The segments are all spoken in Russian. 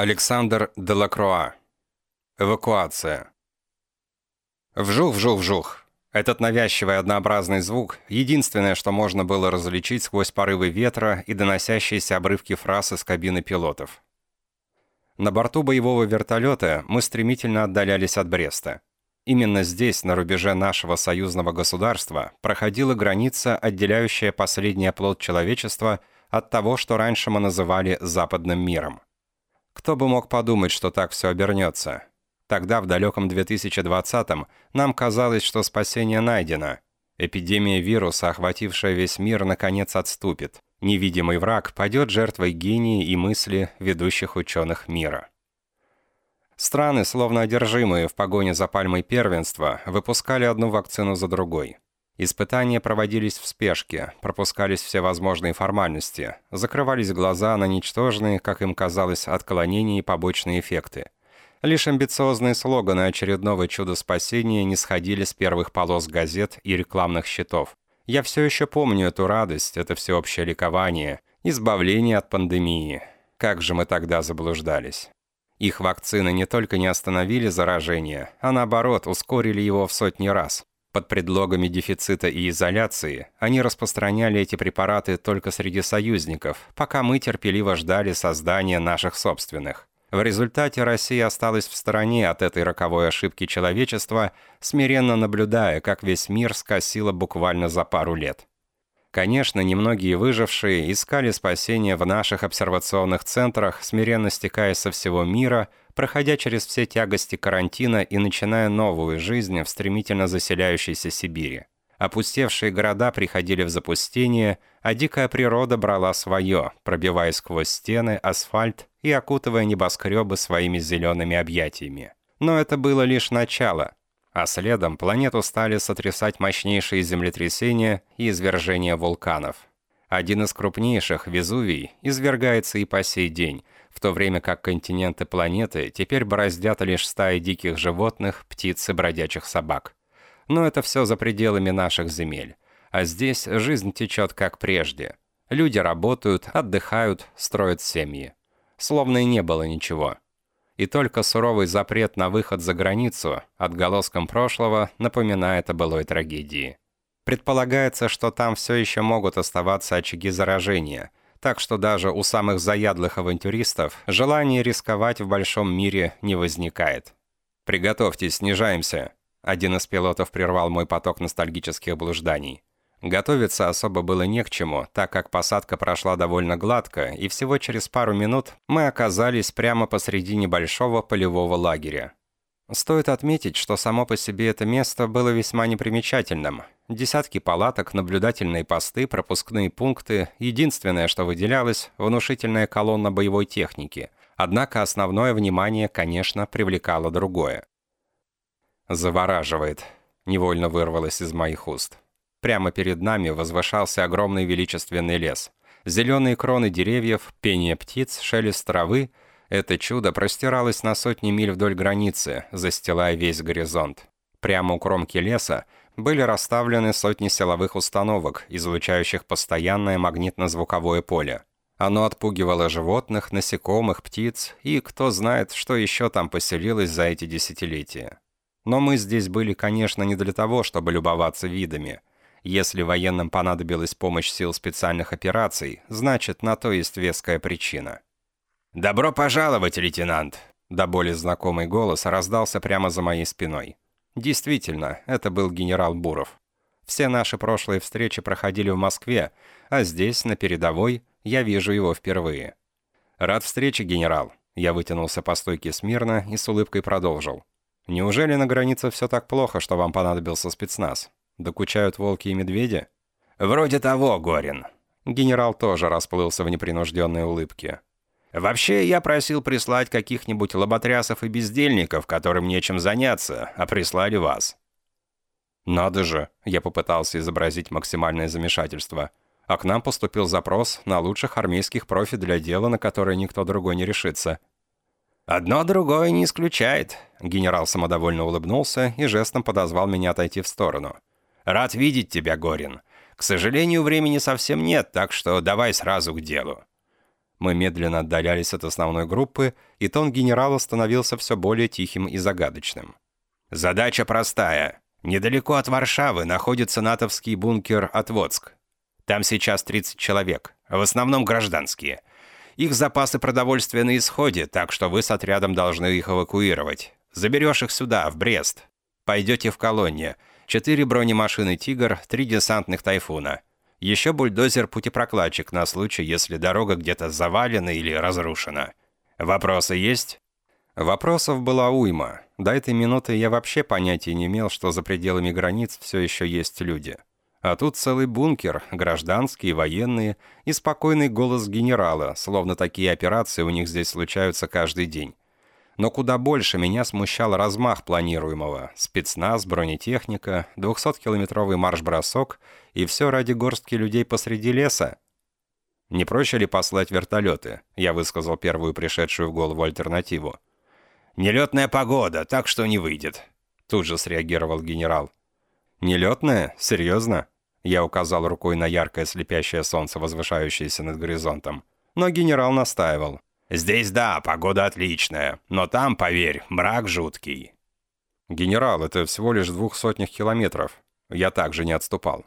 Александр Делакруа. Эвакуация. Вжух-вжух-вжух. Этот навязчивый однообразный звук — единственное, что можно было различить сквозь порывы ветра и доносящиеся обрывки фраз из кабины пилотов. На борту боевого вертолета мы стремительно отдалялись от Бреста. Именно здесь, на рубеже нашего союзного государства, проходила граница, отделяющая последний оплот человечества от того, что раньше мы называли «западным миром». Кто бы мог подумать, что так все обернется? Тогда, в далеком 2020-м, нам казалось, что спасение найдено. Эпидемия вируса, охватившая весь мир, наконец отступит. Невидимый враг падет жертвой гении и мысли ведущих ученых мира. Страны, словно одержимые в погоне за пальмой первенства, выпускали одну вакцину за другой. Испытания проводились в спешке, пропускались все возможные формальности, закрывались глаза на ничтожные, как им казалось, отклонения и побочные эффекты. Лишь амбициозные слоганы очередного чуда спасения не сходили с первых полос газет и рекламных щитов. Я все еще помню эту радость, это всеобщее ликование, избавление от пандемии. Как же мы тогда заблуждались. Их вакцины не только не остановили заражение, а наоборот ускорили его в сотни раз. Под предлогами дефицита и изоляции они распространяли эти препараты только среди союзников, пока мы терпеливо ждали создания наших собственных. В результате Россия осталась в стороне от этой роковой ошибки человечества, смиренно наблюдая, как весь мир скосило буквально за пару лет. Конечно, немногие выжившие искали спасения в наших обсервационных центрах, смиренно стекая со всего мира, проходя через все тягости карантина и начиная новую жизнь в стремительно заселяющейся Сибири. Опустевшие города приходили в запустение, а дикая природа брала свое, пробивая сквозь стены, асфальт и окутывая небоскребы своими зелеными объятиями. Но это было лишь начало, а следом планету стали сотрясать мощнейшие землетрясения и извержения вулканов. Один из крупнейших, Везувий, извергается и по сей день, в то время как континенты планеты теперь бороздят лишь стаи диких животных, птиц и бродячих собак. Но это все за пределами наших земель. А здесь жизнь течет как прежде. Люди работают, отдыхают, строят семьи. Словно и не было ничего. И только суровый запрет на выход за границу отголоском прошлого напоминает о былой трагедии. Предполагается, что там все еще могут оставаться очаги заражения, так что даже у самых заядлых авантюристов желание рисковать в большом мире не возникает. «Приготовьтесь, снижаемся», — один из пилотов прервал мой поток ностальгических блужданий. Готовиться особо было не к чему, так как посадка прошла довольно гладко, и всего через пару минут мы оказались прямо посреди небольшого полевого лагеря. Стоит отметить, что само по себе это место было весьма непримечательным. Десятки палаток, наблюдательные посты, пропускные пункты. Единственное, что выделялось – внушительная колонна боевой техники. Однако основное внимание, конечно, привлекало другое. «Завораживает», – невольно вырвалось из моих уст. Прямо перед нами возвышался огромный величественный лес. Зеленые кроны деревьев, пение птиц, шелест травы – это чудо простиралось на сотни миль вдоль границы, застилая весь горизонт. Прямо у кромки леса были расставлены сотни силовых установок, излучающих постоянное магнитно-звуковое поле. Оно отпугивало животных, насекомых, птиц и кто знает, что еще там поселилось за эти десятилетия. Но мы здесь были, конечно, не для того, чтобы любоваться видами. Если военным понадобилась помощь сил специальных операций, значит, на то есть веская причина. «Добро пожаловать, лейтенант!» До боли знакомый голос раздался прямо за моей спиной. Действительно, это был генерал Буров. Все наши прошлые встречи проходили в Москве, а здесь, на передовой, я вижу его впервые. «Рад встрече, генерал!» Я вытянулся по стойке смирно и с улыбкой продолжил. «Неужели на границе все так плохо, что вам понадобился спецназ? Докучают волки и медведи?» «Вроде того, Горин». Генерал тоже расплылся в непринужденной улыбке. Вообще, я просил прислать каких-нибудь лоботрясов и бездельников, которым нечем заняться, а прислали вас». «Надо же!» — я попытался изобразить максимальное замешательство. А к нам поступил запрос на лучших армейских профи для дела, на которое никто другой не решится. «Одно другое не исключает», — генерал самодовольно улыбнулся и жестом подозвал меня отойти в сторону. Рад видеть тебя, Горин. К сожалению, времени совсем нет, так что давай сразу к делу». Мы медленно отдалялись от основной группы, и тон генерала становился все более тихим и загадочным. «Задача простая. Недалеко от Варшавы находится натовский бункер «Отводск». Там сейчас 30 человек, в основном гражданские. Их запасы продовольствия на исходе, так что вы с отрядом должны их эвакуировать. Заберешь их сюда, в Брест. Пойдете в колонию. Четыре бронемашины «Тигр», три десантных «Тайфуна». Еще бульдозер-путепрокладчик на случай, если дорога где-то завалена или разрушена. Вопросы есть? Вопросов была уйма. До этой минуты я вообще понятия не имел, что за пределами границ все еще есть люди. А тут целый бункер, гражданские, военные и спокойный голос генерала, словно такие операции у них здесь случаются каждый день. Но куда больше меня смущал размах планируемого. Спецназ, бронетехника, 200-километровый марш-бросок и все ради горстки людей посреди леса. Не проще ли послать вертолеты? Я высказал первую пришедшую в голову альтернативу. «Нелетная погода, так что не выйдет», — тут же среагировал генерал. «Нелетная? Серьезно?» Я указал рукой на яркое слепящее солнце, возвышающееся над горизонтом. Но генерал настаивал. «Здесь да, погода отличная, но там, поверь, мрак жуткий». «Генерал, это всего лишь двух сотнях километров». Я также не отступал.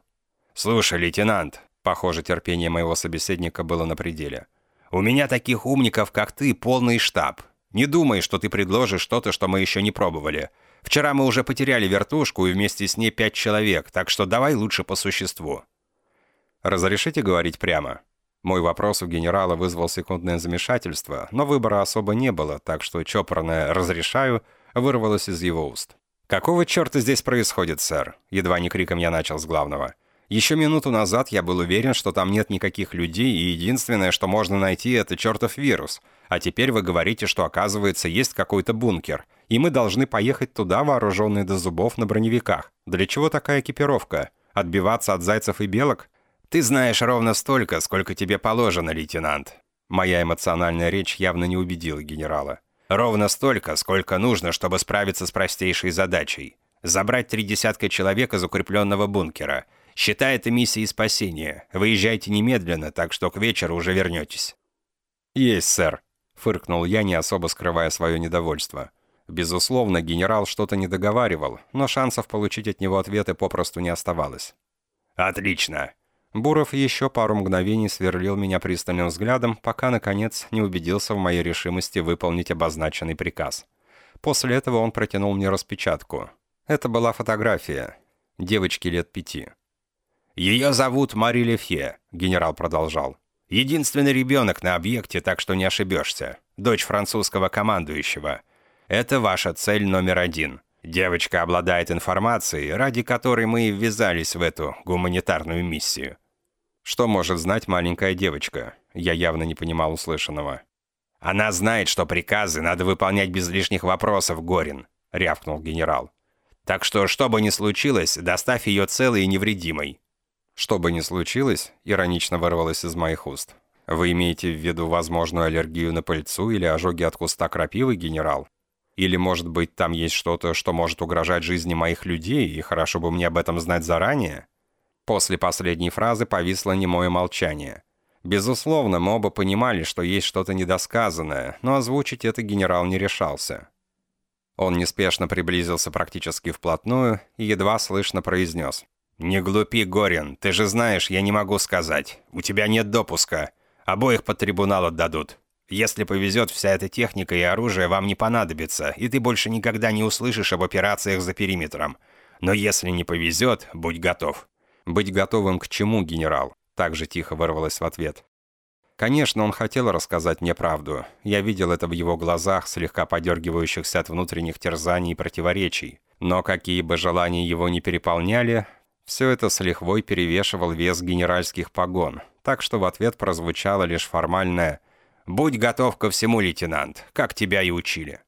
«Слушай, лейтенант», похоже, терпение моего собеседника было на пределе. «У меня таких умников, как ты, полный штаб. Не думай, что ты предложишь что-то, что мы еще не пробовали. Вчера мы уже потеряли вертушку и вместе с ней пять человек, так что давай лучше по существу». «Разрешите говорить прямо?» Мой вопрос у генерала вызвал секундное замешательство, но выбора особо не было, так что чопорное «разрешаю» вырвалось из его уст. «Какого черта здесь происходит, сэр?» Едва не криком я начал с главного. Еще минуту назад я был уверен, что там нет никаких людей, и единственное, что можно найти, это чертов вирус. А теперь вы говорите, что, оказывается, есть какой-то бункер, и мы должны поехать туда, вооруженные до зубов на броневиках. Для чего такая экипировка? Отбиваться от зайцев и белок? Ты знаешь ровно столько, сколько тебе положено, лейтенант. Моя эмоциональная речь явно не убедила генерала. Ровно столько, сколько нужно, чтобы справиться с простейшей задачей. Забрать три десятка человек из укрепленного бункера. Считай это миссией спасения. Выезжайте немедленно, так что к вечеру уже вернетесь. «Есть, сэр», — фыркнул я, не особо скрывая свое недовольство. Безусловно, генерал что-то не договаривал, но шансов получить от него ответы попросту не оставалось. «Отлично!» Буров еще пару мгновений сверлил меня пристальным взглядом, пока, наконец, не убедился в моей решимости выполнить обозначенный приказ. После этого он протянул мне распечатку. Это была фотография. Девочки лет пяти. «Ее зовут Мари Лефье», — генерал продолжал. «Единственный ребенок на объекте, так что не ошибешься. Дочь французского командующего. Это ваша цель номер один. Девочка обладает информацией, ради которой мы и ввязались в эту гуманитарную миссию. Что может знать маленькая девочка? Я явно не понимал услышанного. Она знает, что приказы надо выполнять без лишних вопросов, Горин, рявкнул генерал. Так что, что бы ни случилось, доставь ее целой и невредимой. Что бы ни случилось, иронично вырвалось из моих уст. Вы имеете в виду возможную аллергию на пыльцу или ожоги от куста крапивы, генерал? Или, может быть, там есть что-то, что может угрожать жизни моих людей, и хорошо бы мне об этом знать заранее?» После последней фразы повисло немое молчание. Безусловно, мы оба понимали, что есть что-то недосказанное, но озвучить это генерал не решался. Он неспешно приблизился практически вплотную и едва слышно произнес. «Не глупи, Горин, ты же знаешь, я не могу сказать. У тебя нет допуска. Обоих под трибунал отдадут. Если повезет, вся эта техника и оружие вам не понадобится, и ты больше никогда не услышишь об операциях за периметром. Но если не повезет, будь готов». «Быть готовым к чему, генерал?» Так же тихо вырвалось в ответ. Конечно, он хотел рассказать мне правду. Я видел это в его глазах, слегка подергивающихся от внутренних терзаний и противоречий. Но какие бы желания его не переполняли, все это с лихвой перевешивал вес генеральских погон, так что в ответ прозвучало лишь формальное «Будь готов ко всему, лейтенант, как тебя и учили».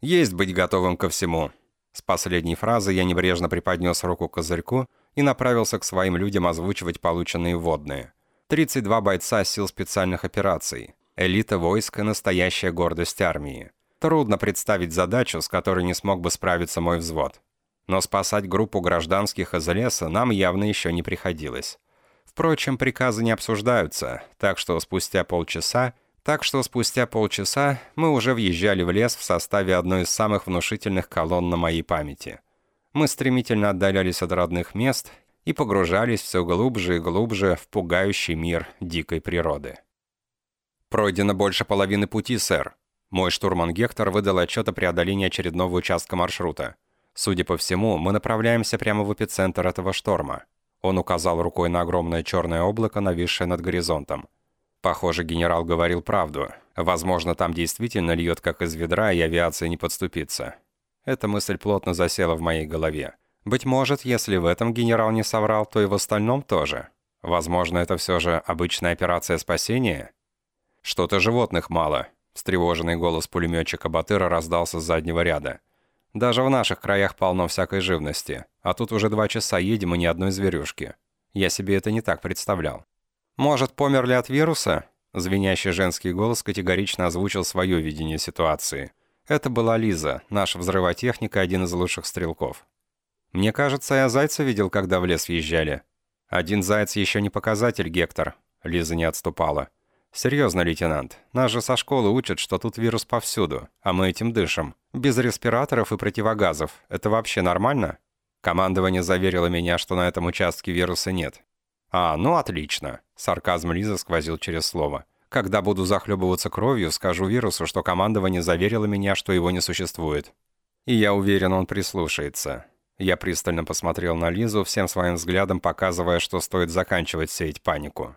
«Есть быть готовым ко всему». С последней фразы я небрежно приподнес руку к козырьку и направился к своим людям озвучивать полученные водные. 32 бойца сил специальных операций. Элита войск и настоящая гордость армии. Трудно представить задачу, с которой не смог бы справиться мой взвод. Но спасать группу гражданских из леса нам явно еще не приходилось Впрочем, приказы не обсуждаются, так что спустя полчаса так что спустя полчаса мы уже въезжали в лес в составе одной из самых внушительных колонн на моей памяти. Мы стремительно отдалялись от родных мест и погружались все глубже и глубже в пугающий мир дикой природы. «Пройдено больше половины пути, сэр». Мой штурман Гектор выдал отчет о преодолении очередного участка маршрута. Судя по всему, мы направляемся прямо в эпицентр этого шторма. Он указал рукой на огромное черное облако, нависшее над горизонтом. Похоже, генерал говорил правду. Возможно, там действительно льет как из ведра, и авиация не подступится. Эта мысль плотно засела в моей голове. Быть может, если в этом генерал не соврал, то и в остальном тоже. Возможно, это все же обычная операция спасения? Что-то животных мало. Встревоженный голос пулеметчика Батыра раздался с заднего ряда. Даже в наших краях полно всякой живности. А тут уже два часа едем и ни одной зверюшки. Я себе это не так представлял. «Может, померли от вируса?» Звенящий женский голос категорично озвучил свое видение ситуации. Это была Лиза, наш взрывотехник и один из лучших стрелков. «Мне кажется, я зайца видел, когда в лес въезжали». «Один заяц еще не показатель, Гектор», — Лиза не отступала. «Серьезно, лейтенант, нас же со школы учат, что тут вирус повсюду, а мы этим дышим. Без респираторов и противогазов. Это вообще нормально?» Командование заверило меня, что на этом участке вируса нет. «А, ну отлично», — сарказм Лиза сквозил через слово. «Когда буду захлебываться кровью, скажу вирусу, что командование заверило меня, что его не существует». И я уверен, он прислушается. Я пристально посмотрел на Лизу, всем своим взглядом показывая, что стоит заканчивать сеять панику.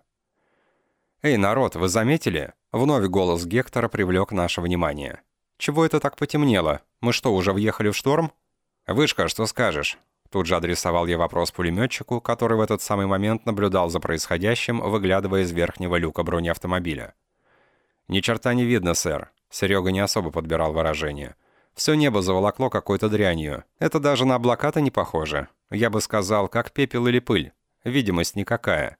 «Эй, народ, вы заметили?» Вновь голос Гектора привлек наше внимание. «Чего это так потемнело? Мы что, уже въехали в шторм?» «Вышка, что скажешь?» Тут же адресовал я вопрос пулеметчику, который в этот самый момент наблюдал за происходящим, выглядывая из верхнего люка бронеавтомобиля. «Ни черта не видно, сэр». Серега не особо подбирал выражение. «Все небо заволокло какой-то дрянью. Это даже на облака-то не похоже. Я бы сказал, как пепел или пыль. Видимость никакая.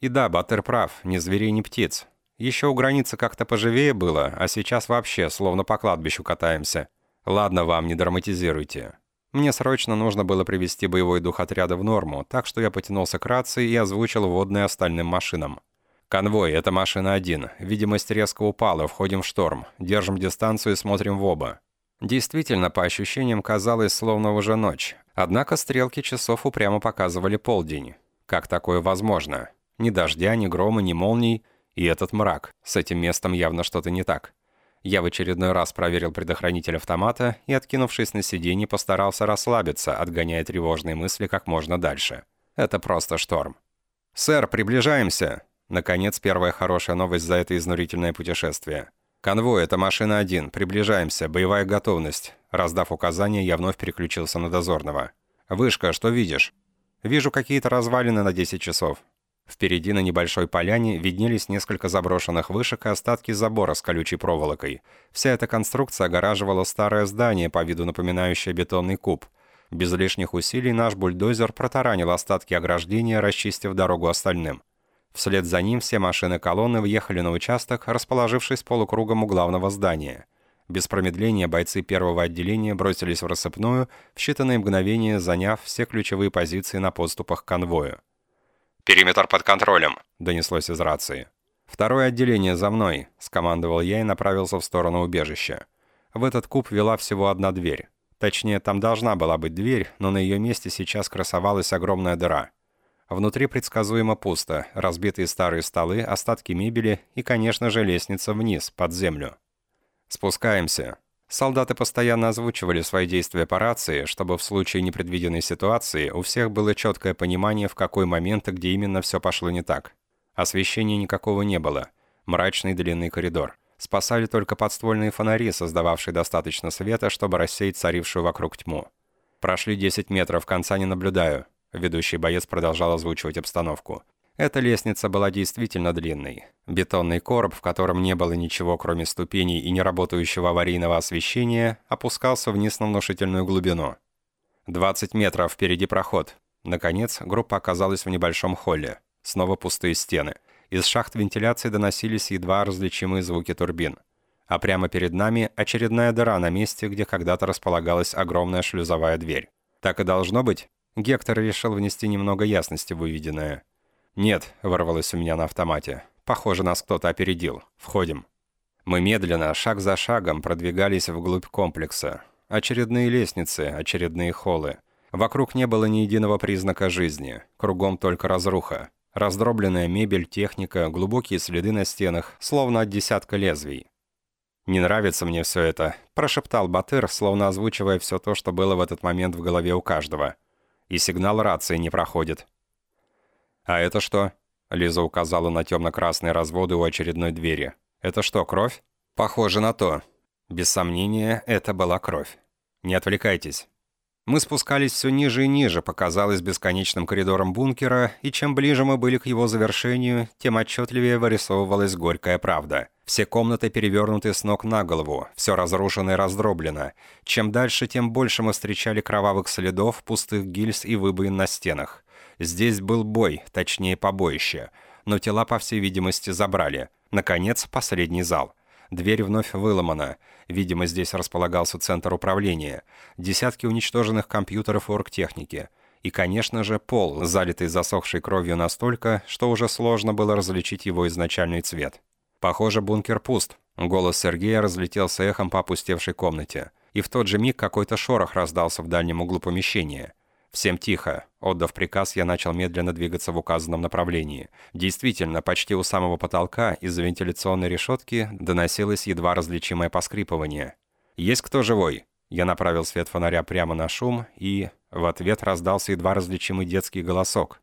И да, Баттер прав, ни зверей, ни птиц. Еще у границы как-то поживее было, а сейчас вообще, словно по кладбищу катаемся. Ладно вам, не драматизируйте. Мне срочно нужно было привести боевой дух отряда в норму, так что я потянулся к рации и озвучил водные остальным машинам. «Конвой, это машина один. Видимость резко упала, входим в шторм. Держим дистанцию и смотрим в оба». Действительно, по ощущениям казалось, словно уже ночь. Однако стрелки часов упрямо показывали полдень. Как такое возможно? Ни дождя, ни грома, ни молний. И этот мрак. С этим местом явно что-то не так. Я в очередной раз проверил предохранитель автомата и, откинувшись на сиденье, постарался расслабиться, отгоняя тревожные мысли как можно дальше. Это просто шторм. «Сэр, приближаемся!» Наконец, первая хорошая новость за это изнурительное путешествие. «Конвой, это машина один. Приближаемся. Боевая готовность». Раздав указания, я вновь переключился на дозорного. «Вышка, что видишь?» «Вижу какие-то развалины на 10 часов. Впереди на небольшой поляне виднелись несколько заброшенных вышек и остатки забора с колючей проволокой. Вся эта конструкция огораживала старое здание, по виду напоминающее бетонный куб. Без лишних усилий наш бульдозер протаранил остатки ограждения, расчистив дорогу остальным. Вслед за ним все машины колонны въехали на участок, расположившись полукругом у главного здания. Без промедления бойцы первого отделения бросились в рассыпную, в считанные мгновения заняв все ключевые позиции на подступах к конвою. «Периметр под контролем», — донеслось из рации. «Второе отделение за мной», — скомандовал я и направился в сторону убежища. В этот куб вела всего одна дверь. Точнее, там должна была быть дверь, но на ее месте сейчас красовалась огромная дыра. Внутри предсказуемо пусто, разбитые старые столы, остатки мебели и, конечно же, лестница вниз, под землю. «Спускаемся», Солдаты постоянно озвучивали свои действия по рации, чтобы в случае непредвиденной ситуации у всех было четкое понимание, в какой момент и где именно все пошло не так. Освещения никакого не было. Мрачный длинный коридор. Спасали только подствольные фонари, создававшие достаточно света, чтобы рассеять царившую вокруг тьму. Прошли 10 метров, конца не наблюдаю. Ведущий боец продолжал озвучивать обстановку. Эта лестница была действительно длинной. Бетонный короб, в котором не было ничего, кроме ступеней и неработающего аварийного освещения, опускался вниз на внушительную глубину. 20 метров, впереди проход. Наконец, группа оказалась в небольшом холле. Снова пустые стены. Из шахт вентиляции доносились едва различимые звуки турбин. А прямо перед нами очередная дыра на месте, где когда-то располагалась огромная шлюзовая дверь. Так и должно быть? Гектор решил внести немного ясности в увиденное. «Нет», — ворвалось у меня на автомате. «Похоже, нас кто-то опередил. Входим». Мы медленно, шаг за шагом, продвигались вглубь комплекса. Очередные лестницы, очередные холлы. Вокруг не было ни единого признака жизни. Кругом только разруха. Раздробленная мебель, техника, глубокие следы на стенах, словно от десятка лезвий. «Не нравится мне все это», – прошептал Батыр, словно озвучивая все то, что было в этот момент в голове у каждого. И сигнал рации не проходит. «А это что?» – Лиза указала на темно-красные разводы у очередной двери. «Это что, кровь?» «Похоже на то. Без сомнения, это была кровь. Не отвлекайтесь». Мы спускались все ниже и ниже по, казалось, бесконечным коридорам бункера, и чем ближе мы были к его завершению, тем отчетливее вырисовывалась горькая правда. Все комнаты перевернуты с ног на голову, все разрушено и раздроблено. Чем дальше, тем больше мы встречали кровавых следов, пустых гильз и выбоин на стенах. Здесь был бой, точнее побоище, но тела, по всей видимости, забрали. Наконец, последний зал. Дверь вновь выломана. Видимо, здесь располагался центр управления. Десятки уничтоженных компьютеров оргтехники. И, конечно же, пол, залитый засохшей кровью настолько, что уже сложно было различить его изначальный цвет. Похоже, бункер пуст. Голос Сергея разлетелся эхом по опустевшей комнате. И в тот же миг какой-то шорох раздался в дальнем углу помещения. «Всем тихо!» Отдав приказ, я начал медленно двигаться в указанном направлении. Действительно, почти у самого потолка из-за вентиляционной решетки доносилось едва различимое поскрипывание. «Есть кто живой?» Я направил свет фонаря прямо на шум, и в ответ раздался едва различимый детский голосок.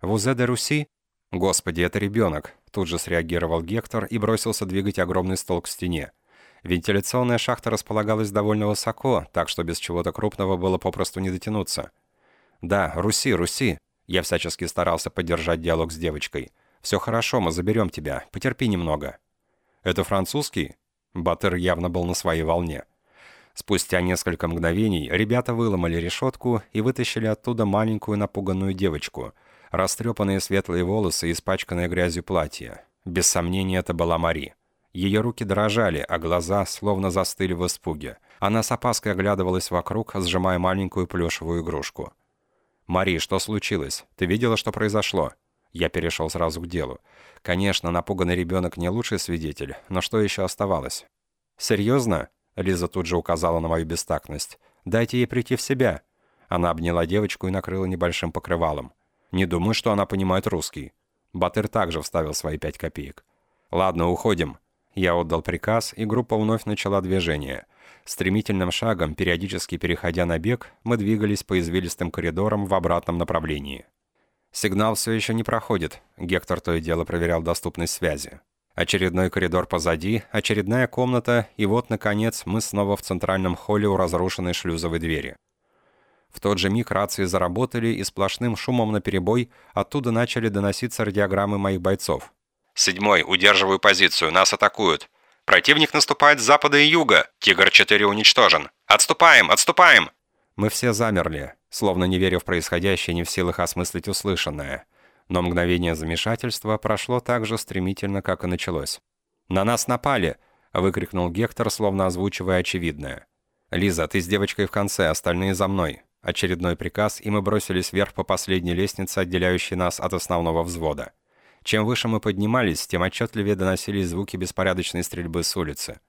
«Вузе де Руси?» «Господи, это ребенок!» Тут же среагировал Гектор и бросился двигать огромный стол к стене. Вентиляционная шахта располагалась довольно высоко, так что без чего-то крупного было попросту не дотянуться. «Да, Руси, Руси!» Я всячески старался поддержать диалог с девочкой. «Все хорошо, мы заберем тебя. Потерпи немного». «Это французский?» Батыр явно был на своей волне. Спустя несколько мгновений ребята выломали решетку и вытащили оттуда маленькую напуганную девочку. Растрепанные светлые волосы и испачканное грязью платье. Без сомнения, это была Мари. Ее руки дрожали, а глаза словно застыли в испуге. Она с опаской оглядывалась вокруг, сжимая маленькую плюшевую игрушку. «Мари, что случилось? Ты видела, что произошло?» Я перешел сразу к делу. Конечно, напуганный ребенок не лучший свидетель, но что еще оставалось? «Серьезно?» Лиза тут же указала на мою бестактность. «Дайте ей прийти в себя». Она обняла девочку и накрыла небольшим покрывалом. «Не думаю, что она понимает русский». Батыр также вставил свои пять копеек. «Ладно, уходим». Я отдал приказ, и группа вновь начала движение. Стремительным шагом, периодически переходя на бег, мы двигались по извилистым коридорам в обратном направлении. Сигнал все еще не проходит. Гектор то и дело проверял доступность связи. Очередной коридор позади, очередная комната, и вот, наконец, мы снова в центральном холле у разрушенной шлюзовой двери. В тот же миг рации заработали, и сплошным шумом на перебой оттуда начали доноситься радиограммы моих бойцов. «Седьмой, удерживаю позицию, нас атакуют. Противник наступает с запада и юга. Тигр-4 уничтожен. Отступаем, отступаем!» Мы все замерли, словно не веря в происходящее, не в силах осмыслить услышанное. Но мгновение замешательства прошло так же стремительно, как и началось. «На нас напали!» — выкрикнул Гектор, словно озвучивая очевидное. «Лиза, ты с девочкой в конце, остальные за мной». Очередной приказ, и мы бросились вверх по последней лестнице, отделяющей нас от основного взвода. Чем выше мы поднимались, тем отчетливее доносились звуки беспорядочной стрельбы с улицы.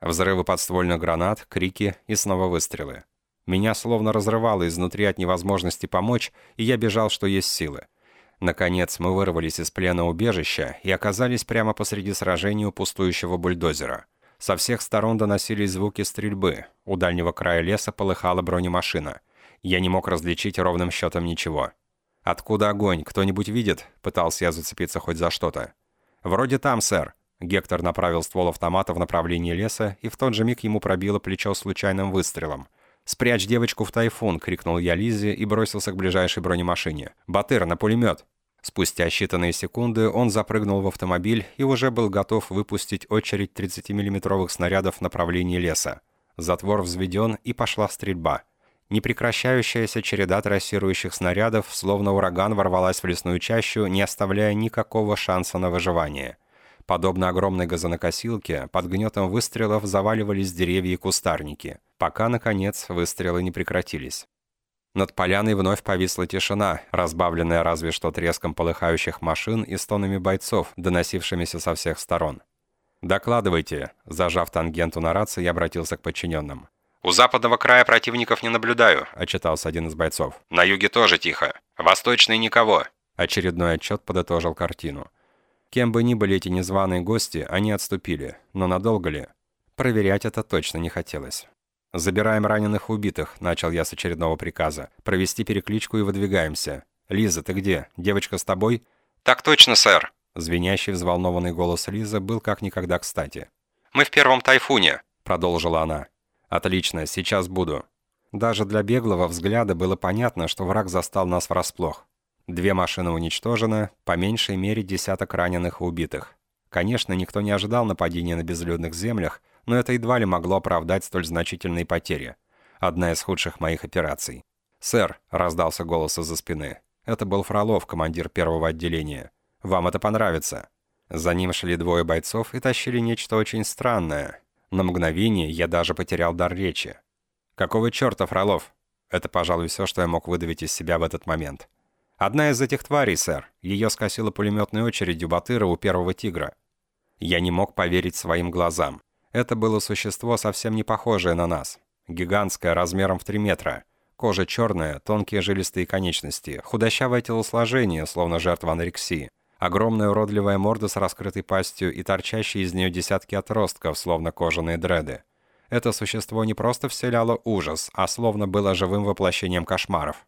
Взрывы подствольных гранат, крики и снова выстрелы. Меня словно разрывало изнутри от невозможности помочь, и я бежал, что есть силы. Наконец, мы вырвались из плена убежища и оказались прямо посреди сражения у пустующего бульдозера. Со всех сторон доносились звуки стрельбы. У дальнего края леса полыхала бронемашина. Я не мог различить ровным счетом ничего. «Откуда огонь? Кто-нибудь видит?» Пытался я зацепиться хоть за что-то. «Вроде там, сэр». Гектор направил ствол автомата в направлении леса, и в тот же миг ему пробило плечо случайным выстрелом. «Спрячь девочку в тайфун!» — крикнул я Лизе и бросился к ближайшей бронемашине. «Батыр, на пулемет!» Спустя считанные секунды он запрыгнул в автомобиль и уже был готов выпустить очередь 30-миллиметровых снарядов в направлении леса. Затвор взведен, и пошла стрельба. Непрекращающаяся череда трассирующих снарядов, словно ураган, ворвалась в лесную чащу, не оставляя никакого шанса на выживание. Подобно огромной газонокосилке, под гнетом выстрелов заваливались деревья и кустарники, пока, наконец, выстрелы не прекратились. Над поляной вновь повисла тишина, разбавленная разве что треском полыхающих машин и стонами бойцов, доносившимися со всех сторон. «Докладывайте», — зажав тангенту на рации, я обратился к подчиненным. «У западного края противников не наблюдаю», — отчитался один из бойцов. «На юге тоже тихо. Восточный никого». Очередной отчет подытожил картину. Кем бы ни были эти незваные гости, они отступили. Но надолго ли? Проверять это точно не хотелось. «Забираем раненых и убитых», — начал я с очередного приказа. «Провести перекличку и выдвигаемся. Лиза, ты где? Девочка с тобой?» «Так точно, сэр». Звенящий, взволнованный голос Лизы был как никогда кстати. «Мы в первом тайфуне», — продолжила она. «Отлично, сейчас буду». Даже для беглого взгляда было понятно, что враг застал нас врасплох. Две машины уничтожены, по меньшей мере десяток раненых и убитых. Конечно, никто не ожидал нападения на безлюдных землях, но это едва ли могло оправдать столь значительные потери. Одна из худших моих операций. «Сэр», — раздался голос из-за спины. Это был Фролов, командир первого отделения. «Вам это понравится». За ним шли двое бойцов и тащили нечто очень странное. На мгновение я даже потерял дар речи. «Какого черта, Фролов?» Это, пожалуй, все, что я мог выдавить из себя в этот момент. «Одна из этих тварей, сэр. Ее скосила пулеметной очередью Батыра у первого тигра». Я не мог поверить своим глазам. Это было существо, совсем не похожее на нас. Гигантское, размером в 3 метра. Кожа черная, тонкие жилистые конечности, худощавое телосложение, словно жертва анорексии. Огромная уродливая морда с раскрытой пастью и торчащие из нее десятки отростков, словно кожаные дреды. Это существо не просто вселяло ужас, а словно было живым воплощением кошмаров.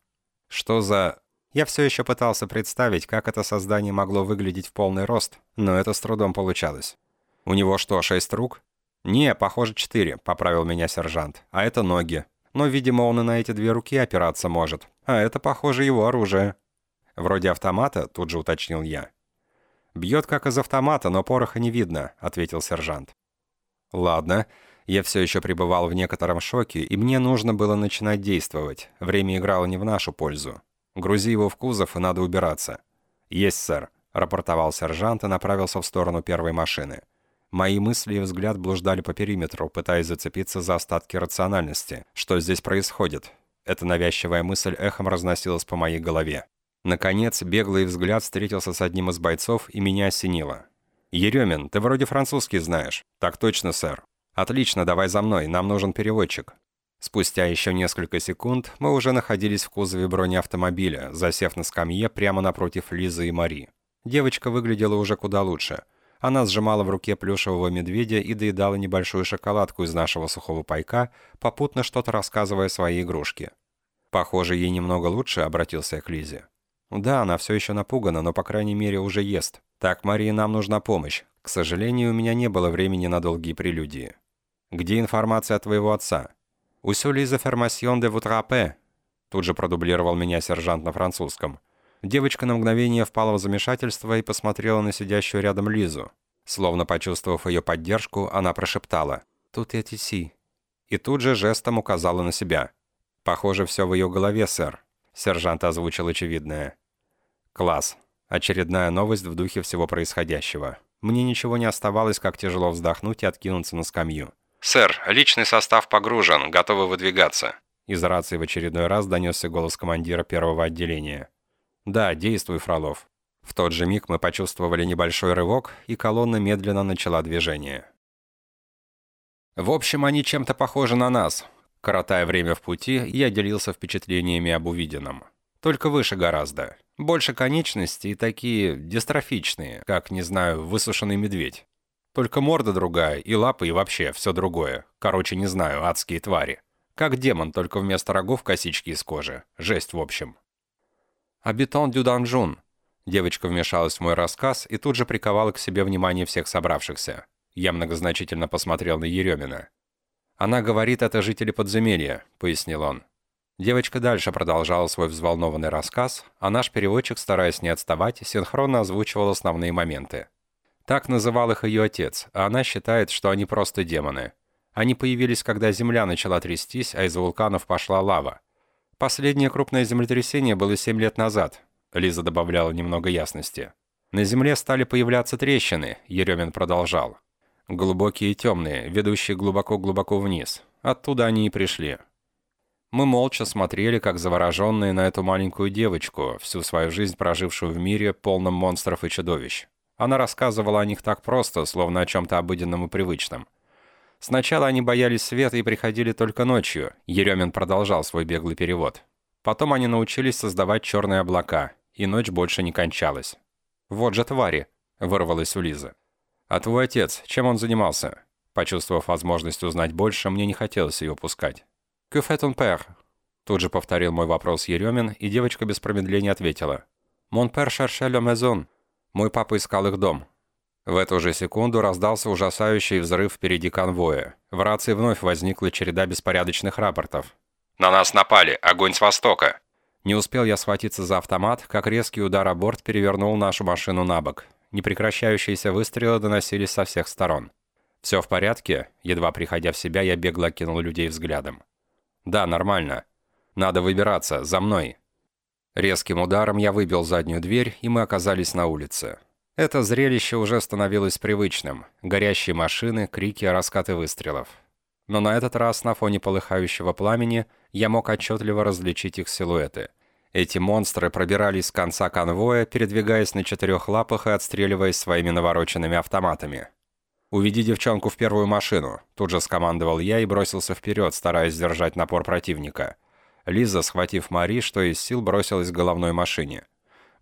Что за... Я все еще пытался представить, как это создание могло выглядеть в полный рост, но это с трудом получалось. У него что, шесть рук? «Не, похоже, четыре», — поправил меня сержант. «А это ноги. Но, видимо, он и на эти две руки опираться может. А это, похоже, его оружие». «Вроде автомата», — тут же уточнил я. «Бьет как из автомата, но пороха не видно», — ответил сержант. «Ладно». Я все еще пребывал в некотором шоке, и мне нужно было начинать действовать. Время играло не в нашу пользу. «Грузи его в кузов, и надо убираться». «Есть, сэр», — рапортовал сержант и направился в сторону первой машины. Мои мысли и взгляд блуждали по периметру, пытаясь зацепиться за остатки рациональности. Что здесь происходит? Эта навязчивая мысль эхом разносилась по моей голове. Наконец, беглый взгляд встретился с одним из бойцов, и меня осенило. «Еремин, ты вроде французский знаешь». «Так точно, сэр». «Отлично, давай за мной, нам нужен переводчик». Спустя еще несколько секунд мы уже находились в кузове бронеавтомобиля, засев на скамье прямо напротив Лизы и Мари. Девочка выглядела уже куда лучше – она сжимала в руке плюшевого медведя и доедала небольшую шоколадку из нашего сухого пайка, попутно что-то рассказывая своей игрушке. «Похоже, ей немного лучше», — обратился я к Лизе. «Да, она все еще напугана, но, по крайней мере, уже ест. Так, Марии, нам нужна помощь. К сожалению, у меня не было времени на долгие прелюдии. Где информация от твоего отца?» «Усю Лиза фермасьон де вутрапе», — тут же продублировал меня сержант на французском. Девочка на мгновение впала в замешательство и посмотрела на сидящую рядом Лизу. Словно почувствовав ее поддержку, она прошептала «Тут я тиси». И тут же жестом указала на себя. «Похоже, все в ее голове, сэр», — сержант озвучил очевидное. «Класс. Очередная новость в духе всего происходящего. Мне ничего не оставалось, как тяжело вздохнуть и откинуться на скамью. «Сэр, личный состав погружен, готовы выдвигаться». Из рации в очередной раз донесся голос командира первого отделения. «Да, действуй, Фролов». В тот же миг мы почувствовали небольшой рывок, и колонна медленно начала движение. В общем, они чем-то похожи на нас. Коротая время в пути, я делился впечатлениями об увиденном. Только выше гораздо. Больше конечностей и такие дистрофичные, как, не знаю, высушенный медведь. Только морда другая, и лапы, и вообще все другое. Короче, не знаю, адские твари. Как демон, только вместо рогов косички из кожи. Жесть, в общем. «Абитон дю данжун». Девочка вмешалась в мой рассказ и тут же приковала к себе внимание всех собравшихся. Я многозначительно посмотрел на Еремина. «Она говорит, это жители подземелья», — пояснил он. Девочка дальше продолжала свой взволнованный рассказ, а наш переводчик, стараясь не отставать, синхронно озвучивал основные моменты. Так называл их ее отец, а она считает, что они просто демоны. Они появились, когда земля начала трястись, а из вулканов пошла лава. Последнее крупное землетрясение было 7 лет назад. Лиза добавляла немного ясности. На земле стали появляться трещины, Еремин продолжал. Глубокие и темные, ведущие глубоко-глубоко вниз. Оттуда они и пришли. Мы молча смотрели, как завороженные на эту маленькую девочку, всю свою жизнь прожившую в мире, полном монстров и чудовищ. Она рассказывала о них так просто, словно о чем-то обыденном и привычном. Сначала они боялись света и приходили только ночью. Еремин продолжал свой беглый перевод. Потом они научились создавать черные облака, и ночь больше не кончалась. «Вот же твари!» — вырвалась у Лизы. «А твой отец, чем он занимался?» Почувствовав возможность узнать больше, мне не хотелось ее пускать. «Que fait ton père?» Тут же повторил мой вопрос Еремин, и девочка без промедления ответила. «Mon père cherchait la maison». Мой папа искал их дом. В эту же секунду раздался ужасающий взрыв впереди конвоя. В рации вновь возникла череда беспорядочных рапортов. «На нас напали! Огонь с востока!» Не успел я схватиться за автомат, как резкий удар о борт перевернул нашу машину на бок. Непрекращающиеся выстрелы доносились со всех сторон. «Все в порядке?» Едва приходя в себя, я бегло кинул людей взглядом. «Да, нормально. Надо выбираться. За мной!» Резким ударом я выбил заднюю дверь, и мы оказались на улице. Это зрелище уже становилось привычным. Горящие машины, крики, раскаты выстрелов. Но на этот раз на фоне полыхающего пламени я мог отчетливо различить их силуэты. Эти монстры пробирались с конца конвоя, передвигаясь на четырех лапах и отстреливаясь своими навороченными автоматами. «Уведи девчонку в первую машину», – тут же скомандовал я и бросился вперед, стараясь сдержать напор противника. Лиза, схватив Мари, что из сил, бросилась к головной машине.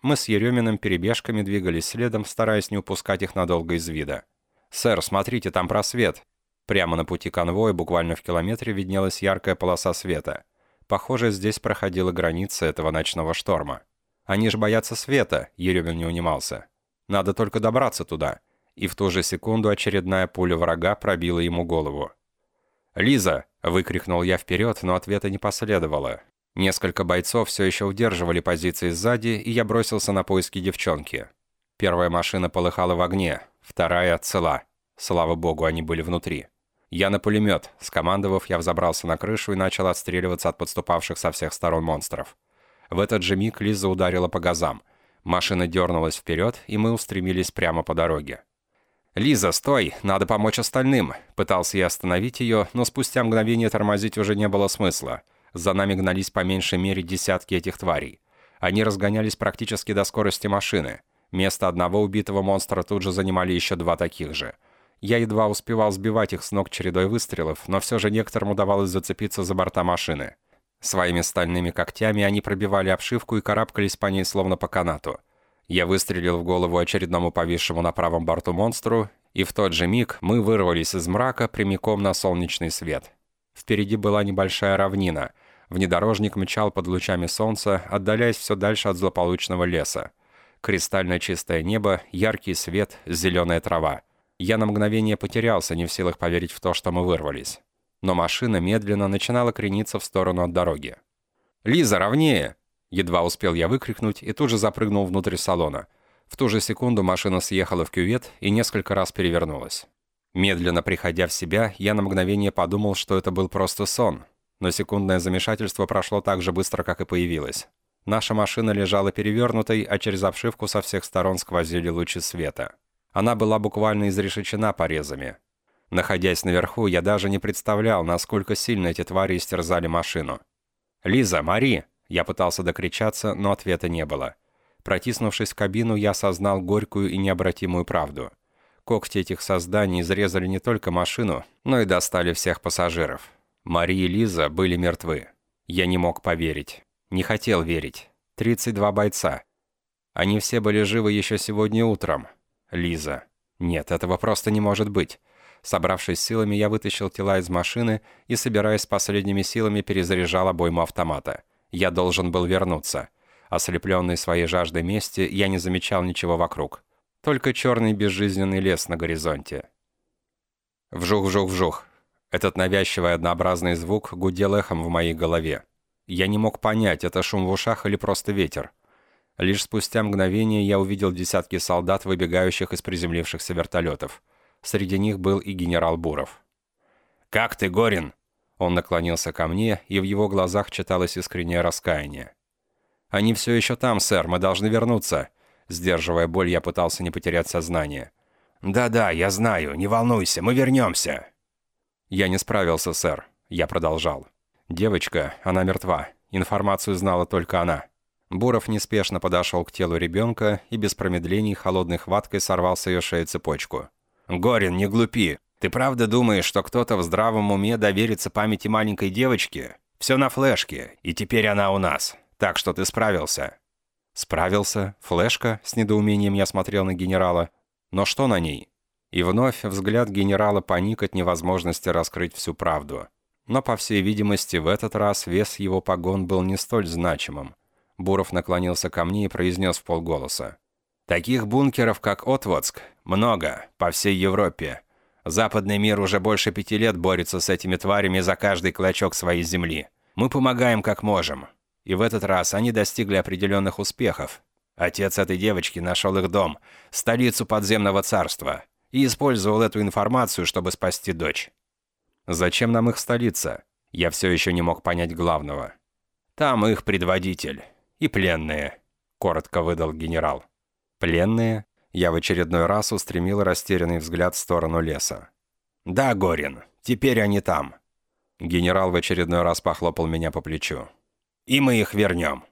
Мы с Ереминым перебежками двигались следом, стараясь не упускать их надолго из вида. «Сэр, смотрите, там просвет!» Прямо на пути конвоя, буквально в километре, виднелась яркая полоса света. Похоже, здесь проходила граница этого ночного шторма. «Они же боятся света», — Еремин не унимался. «Надо только добраться туда». И в ту же секунду очередная пуля врага пробила ему голову. «Лиза!» — выкрикнул я вперед, но ответа не последовало. Несколько бойцов все еще удерживали позиции сзади, и я бросился на поиски девчонки. Первая машина полыхала в огне, вторая цела. Слава богу, они были внутри. Я на пулемет. Скомандовав, я взобрался на крышу и начал отстреливаться от подступавших со всех сторон монстров. В этот же миг Лиза ударила по газам. Машина дернулась вперед, и мы устремились прямо по дороге. «Лиза, стой! Надо помочь остальным!» Пытался я остановить ее, но спустя мгновение тормозить уже не было смысла. За нами гнались по меньшей мере десятки этих тварей. Они разгонялись практически до скорости машины. Место одного убитого монстра тут же занимали еще два таких же. Я едва успевал сбивать их с ног чередой выстрелов, но все же некоторым удавалось зацепиться за борта машины. Своими стальными когтями они пробивали обшивку и карабкались по ней словно по канату. Я выстрелил в голову очередному повисшему на правом борту монстру, и в тот же миг мы вырвались из мрака прямиком на солнечный свет. Впереди была небольшая равнина. Внедорожник мчал под лучами солнца, отдаляясь все дальше от злополучного леса. Кристально чистое небо, яркий свет, зеленая трава. Я на мгновение потерялся, не в силах поверить в то, что мы вырвались. Но машина медленно начинала крениться в сторону от дороги. «Лиза, ровнее!» Едва успел я выкрикнуть и тут же запрыгнул внутрь салона. В ту же секунду машина съехала в кювет и несколько раз перевернулась. Медленно приходя в себя, я на мгновение подумал, что это был просто сон. Но секундное замешательство прошло так же быстро, как и появилось. Наша машина лежала перевернутой, а через обшивку со всех сторон сквозили лучи света. Она была буквально изрешечена порезами. Находясь наверху, я даже не представлял, насколько сильно эти твари истерзали машину. «Лиза, Мари!» Я пытался докричаться, но ответа не было. Протиснувшись в кабину, я осознал горькую и необратимую правду. Когти этих созданий изрезали не только машину, но и достали всех пассажиров. Мария и Лиза были мертвы. Я не мог поверить. Не хотел верить. 32 бойца. Они все были живы еще сегодня утром. Лиза. Нет, этого просто не может быть. Собравшись силами, я вытащил тела из машины и, собираясь последними силами, перезаряжал обойму автомата. Я должен был вернуться. Ослепленный своей жаждой мести, я не замечал ничего вокруг. Только черный безжизненный лес на горизонте. Вжух-вжух-вжух. Этот навязчивый однообразный звук гудел эхом в моей голове. Я не мог понять, это шум в ушах или просто ветер. Лишь спустя мгновение я увидел десятки солдат, выбегающих из приземлившихся вертолетов. Среди них был и генерал Буров. «Как ты, Горин?» Он наклонился ко мне, и в его глазах читалось искреннее раскаяние. «Они все еще там, сэр, мы должны вернуться. Сдерживая боль, я пытался не потерять сознание. «Да-да, я знаю, не волнуйся, мы вернемся!» «Я не справился, сэр», — я продолжал. Девочка, она мертва. Информацию знала только она. Буров неспешно подошел к телу ребенка и без промедлений холодной хваткой сорвал с ее шеи цепочку. «Горин, не глупи! Ты правда думаешь, что кто-то в здравом уме доверится памяти маленькой девочки? Все на флешке, и теперь она у нас. Так что ты справился». «Справился? Флешка?» — с недоумением я смотрел на генерала. «Но что на ней?» И вновь взгляд генерала паник от невозможности раскрыть всю правду. Но, по всей видимости, в этот раз вес его погон был не столь значимым. Буров наклонился ко мне и произнес в полголоса. «Таких бункеров, как Отводск, много, по всей Европе. Западный мир уже больше пяти лет борется с этими тварями за каждый клочок своей земли. Мы помогаем как можем. И в этот раз они достигли определенных успехов. Отец этой девочки нашел их дом, столицу подземного царства, и использовал эту информацию, чтобы спасти дочь. Зачем нам их столица? Я все еще не мог понять главного. Там их предводитель. И пленные, коротко выдал генерал. Пленные? Я в очередной раз устремил растерянный взгляд в сторону леса. «Да, Горин, теперь они там». Генерал в очередной раз похлопал меня по плечу. «И мы их вернем.